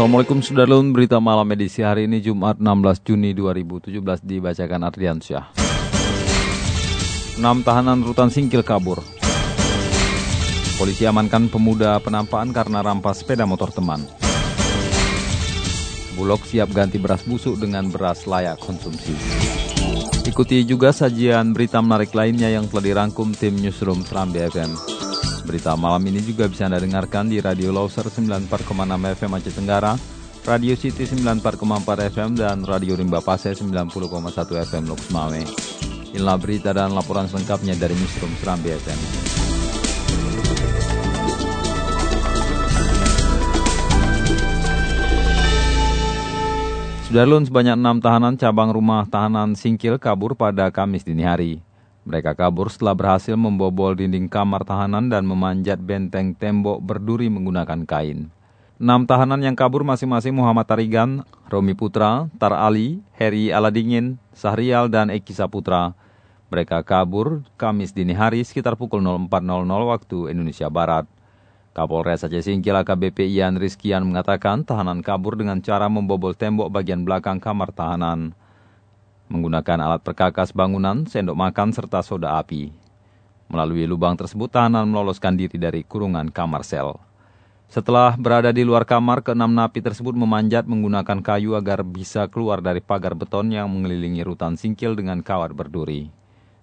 Assalamualaikum Sudarlun, berita malam edisi hari ini Jumat 16 Juni 2017 dibacakan Ardiansyah. 6 tahanan rutan Singkil kabur. Polisi amankan pemuda penampaan karena rampas sepeda motor teman. Bulog siap ganti beras busuk dengan beras layak konsumsi. Ikuti juga sajian berita menarik lainnya yang telah dirangkum tim Newsroom Serambi FM. Berita malam ini juga bisa Anda dengarkan di Radio Loser 94,6 FM Aceh Tenggara, Radio City 94,4 FM, dan Radio Rimba Pase 90,1 FM Lok Semawe. Inilah berita dan laporan selengkapnya dari Newsroom Serambi FM. Sudarlun sebanyak enam tahanan cabang rumah tahanan Singkil kabur pada Kamis dini hari. Mereka kabur setelah berhasil membobol dinding kamar tahanan dan memanjat benteng tembok berduri menggunakan kain. Enam tahanan yang kabur masing-masing Muhammad Tarigan, Romi Putra, Tar Ali, Heri Aladingin, Sahrial, dan Eki Saputra. Mereka kabur Kamis dini hari sekitar pukul 04.00 waktu Indonesia Barat. Kapolres Aceh Singkil AKBP Ian Rizkian mengatakan tahanan kabur dengan cara membobol tembok bagian belakang kamar tahanan menggunakan alat perkakas bangunan, sendok makan, serta soda api. Melalui lubang tersebut, tahanan meloloskan diri dari kurungan kamar sel. Setelah berada di luar kamar, keenam napi tersebut memanjat menggunakan kayu agar bisa keluar dari pagar beton yang mengelilingi rutan singkil dengan kawat berduri.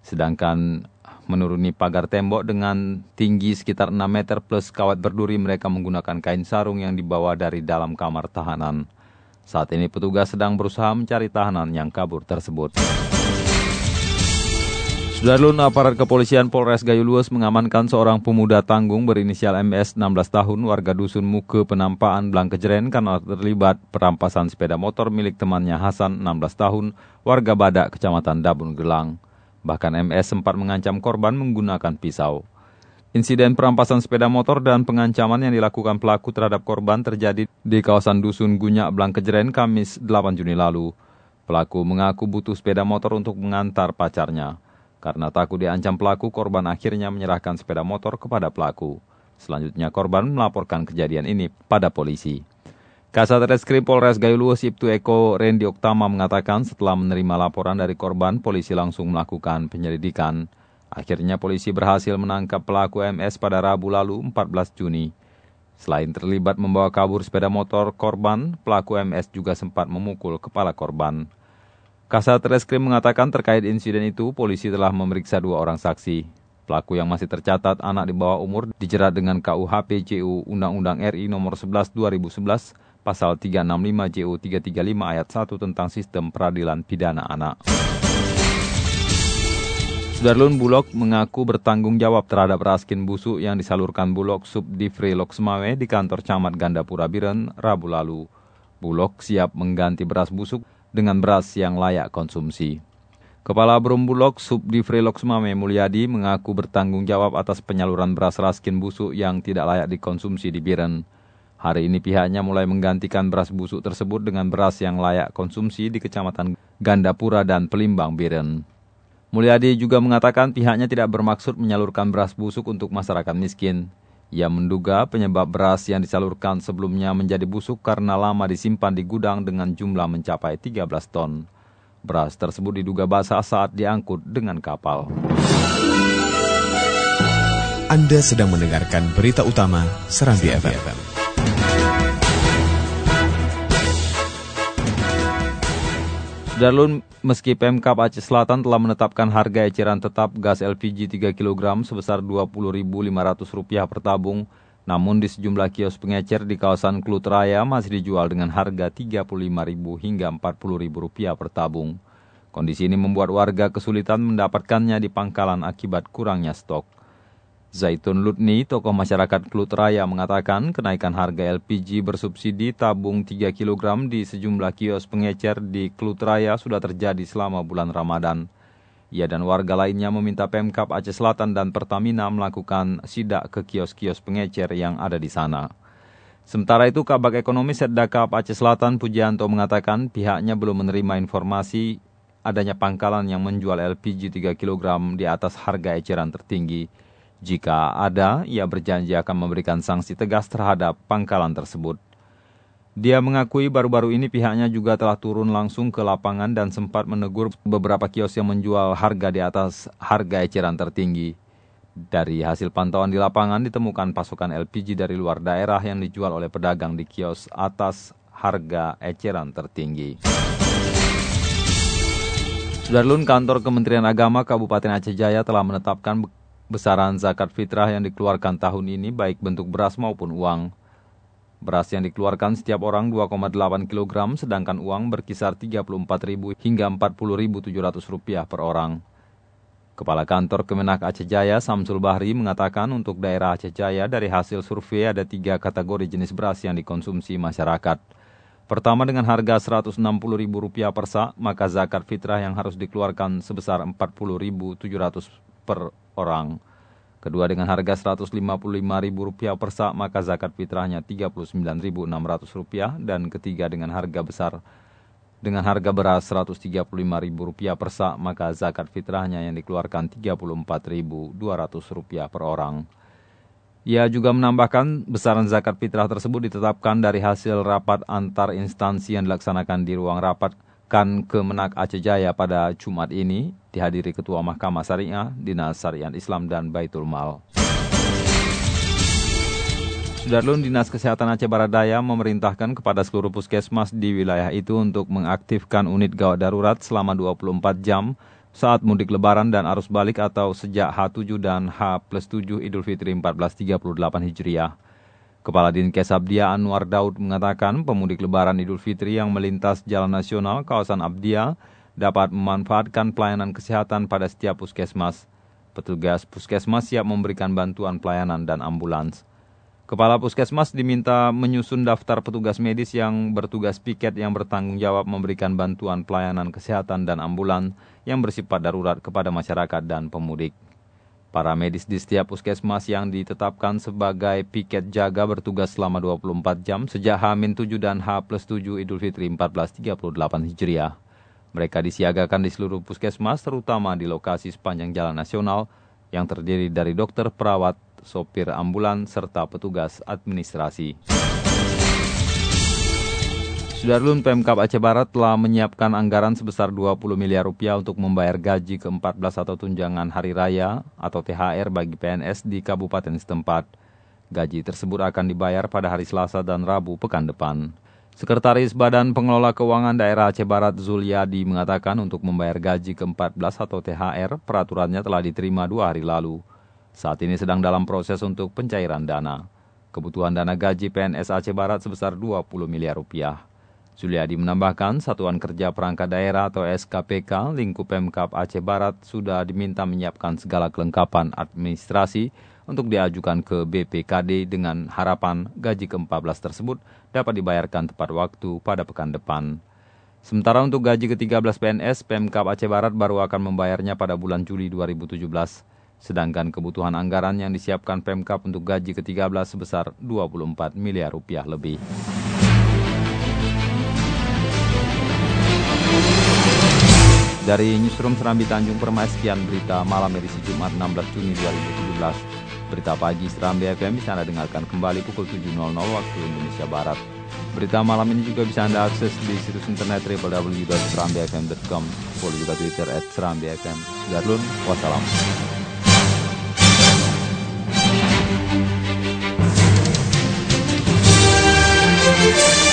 Sedangkan menuruni pagar tembok dengan tinggi sekitar 6 meter plus kawat berduri mereka menggunakan kain sarung yang dibawa dari dalam kamar tahanan. Saat ini petugas sedang berusaha mencari tahanan yang kabur tersebut. Sudarlun aparat kepolisian Polres Gayo Luas mengamankan seorang pemuda tanggung berinisial MS 16 tahun warga dusun Muke Penampaan Blangkejeren karena terlibat perampasan sepeda motor milik temannya Hasan 16 tahun warga Badak Kecamatan Dabun Gelang. Bahkan MS sempat mengancam korban menggunakan pisau. Insiden perampasan sepeda motor dan pengancaman yang dilakukan pelaku terhadap korban terjadi di kawasan Dusun Gunyak Blangkejeren Kamis 8 Juni lalu. Pelaku mengaku butuh sepeda motor untuk mengantar pacarnya. Karena takut diancam pelaku, korban akhirnya menyerahkan sepeda motor kepada pelaku. Selanjutnya korban melaporkan kejadian ini pada polisi. Kasat Reskrim Polres Gayuluos Ibtu Eko Rendi Oktama mengatakan setelah menerima laporan dari korban, polisi langsung melakukan penyelidikan. Akhirnya polisi berhasil menangkap pelaku MS pada Rabu lalu 14 Juni. Selain terlibat membawa kabur sepeda motor korban, pelaku MS juga sempat memukul kepala korban. Kasat Reskrim mengatakan terkait insiden itu, polisi telah memeriksa dua orang saksi. Pelaku yang masih tercatat anak di bawah umur dijerat dengan KUHP JU Undang-Undang RI nomor 11 2011 pasal 365 JU 335 ayat 1 tentang sistem peradilan pidana anak. Sudarlun Bulog mengaku bertanggung jawab terhadap raskin busuk yang disalurkan Bulog Subdivre Loksmawe di kantor Camat Gandapura Biren Rabu lalu. Bulog siap mengganti beras busuk dengan beras yang layak konsumsi. Kepala Brum Bulog Subdivre Loksmawe Mulyadi mengaku bertanggung jawab atas penyaluran beras raskin busuk yang tidak layak dikonsumsi di Biren. Hari ini pihaknya mulai menggantikan beras busuk tersebut dengan beras yang layak konsumsi di Kecamatan Gandapura dan Pelimbang Biren. Mulyadi juga mengatakan pihaknya tidak bermaksud menyalurkan beras busuk untuk masyarakat miskin. Ia menduga penyebab beras yang disalurkan sebelumnya menjadi busuk karena lama disimpan di gudang dengan jumlah mencapai 13 ton. Beras tersebut diduga basah saat diangkut dengan kapal. Anda sedang mendengarkan berita utama Serambi FM. Darlun, meski Pemkap Aceh Selatan telah menetapkan harga eceran tetap gas LPG 3 kg sebesar Rp20.500 per tabung, namun di sejumlah kios pengecer di kawasan Klut Raya masih dijual dengan harga Rp35.000 hingga Rp40.000 per tabung. Kondisi ini membuat warga kesulitan mendapatkannya di pangkalan akibat kurangnya stok. Zaitun Lutni, tokoh masyarakat Klut Raya mengatakan kenaikan harga LPG bersubsidi tabung 3 kg di sejumlah kios pengecer di Klut Raya sudah terjadi selama bulan Ramadan. Ia dan warga lainnya meminta Pemkap Aceh Selatan dan Pertamina melakukan sidak ke kios-kios pengecer yang ada di sana. Sementara itu, Kabak Ekonomi Setdakap Aceh Selatan Pujianto mengatakan pihaknya belum menerima informasi adanya pangkalan yang menjual LPG 3 kg di atas harga eceran tertinggi. Jika ada, ia berjanji akan memberikan sanksi tegas terhadap pangkalan tersebut. Dia mengakui baru-baru ini pihaknya juga telah turun langsung ke lapangan dan sempat menegur beberapa kios yang menjual harga di atas harga eceran tertinggi. Dari hasil pantauan di lapangan ditemukan pasokan LPG dari luar daerah yang dijual oleh pedagang di kios atas harga eceran tertinggi. Sudarlun kantor Kementerian Agama Kabupaten Aceh Jaya telah menetapkan besaran zakat fitrah yang dikeluarkan tahun ini baik bentuk beras maupun uang. Beras yang dikeluarkan setiap orang 2,8 kg sedangkan uang berkisar 34.000 hingga 40.700 rupiah per orang. Kepala Kantor Kemenak Aceh Jaya Samsul Bahri mengatakan untuk daerah Aceh Jaya dari hasil survei ada tiga kategori jenis beras yang dikonsumsi masyarakat. Pertama dengan harga Rp160.000 per sak, maka zakat fitrah yang harus dikeluarkan sebesar Rp40.700 per orang. Kedua dengan harga Rp155.000 per sak, maka zakat fitrahnya Rp39.600 dan ketiga dengan harga besar dengan harga beras Rp135.000 per sak, maka zakat fitrahnya yang dikeluarkan Rp34.200 per orang. Ia juga menambahkan besaran zakat fitrah tersebut ditetapkan dari hasil rapat antar instansi yang dilaksanakan di ruang rapat Kan Kemenak Aceh Jaya pada Jumat ini dihadiri Ketua Mahkamah Syariah, Dinas Syariah Islam dan Baitul Mal. Sudarlun Dinas Kesehatan Aceh Barat Daya memerintahkan kepada seluruh puskesmas di wilayah itu untuk mengaktifkan unit gawat darurat selama 24 jam saat mudik lebaran dan arus balik atau sejak H7 dan H plus 7 Idul Fitri 1438 Hijriah. Kepala Dinkes Abdia Anwar Daud mengatakan pemudik lebaran Idul Fitri yang melintas jalan nasional kawasan Abdia dapat memanfaatkan pelayanan kesehatan pada setiap puskesmas. Petugas puskesmas siap memberikan bantuan pelayanan dan ambulans. Kepala Puskesmas diminta menyusun daftar petugas medis yang bertugas piket yang bertanggung jawab memberikan bantuan pelayanan kesehatan dan ambulan yang bersifat darurat kepada masyarakat dan pemudik. Para medis di setiap puskesmas yang ditetapkan sebagai piket jaga bertugas selama 24 jam sejak H-7 dan H plus 7 Idul Fitri 1438 Hijriah. Mereka disiagakan di seluruh puskesmas terutama di lokasi sepanjang jalan nasional yang terdiri dari dokter, perawat, sopir ambulan, serta petugas administrasi. Sudarlun Pemkap Aceh Barat telah menyiapkan anggaran sebesar 20 miliar rupiah untuk membayar gaji ke-14 atau tunjangan hari raya atau THR bagi PNS di kabupaten setempat. Gaji tersebut akan dibayar pada hari Selasa dan Rabu pekan depan. Sekretaris Badan Pengelola Keuangan Daerah Aceh Barat Zuliadi mengatakan untuk membayar gaji ke-14 atau THR, peraturannya telah diterima dua hari lalu. Saat ini sedang dalam proses untuk pencairan dana. Kebutuhan dana gaji PNS Aceh Barat sebesar 20 miliar rupiah. Zuliadi menambahkan Satuan Kerja Perangkat Daerah atau SKPK lingkup Pemkap Aceh Barat sudah diminta menyiapkan segala kelengkapan administrasi untuk diajukan ke BPKD dengan harapan gaji ke-14 tersebut dapat dibayarkan tepat waktu pada pekan depan. Sementara untuk gaji ke-13 PNS, Pemkap Aceh Barat baru akan membayarnya pada bulan Juli 2017. Sedangkan kebutuhan anggaran yang disiapkan Pemkap untuk gaji ke-13 sebesar 24 miliar rupiah lebih. Dari Newsroom Serambi Tanjung Permai, sekian berita malam edisi Jumat 16 Juni 2017. Berita pagi Seram BFM bisa Anda dengarkan kembali pukul 7.00 waktu Indonesia Barat. Berita malam ini juga bisa Anda akses di situs internet www.serambfm.com. Follow juga Twitter at Serambi FM. Jadlun, wassalam. We'll be right back.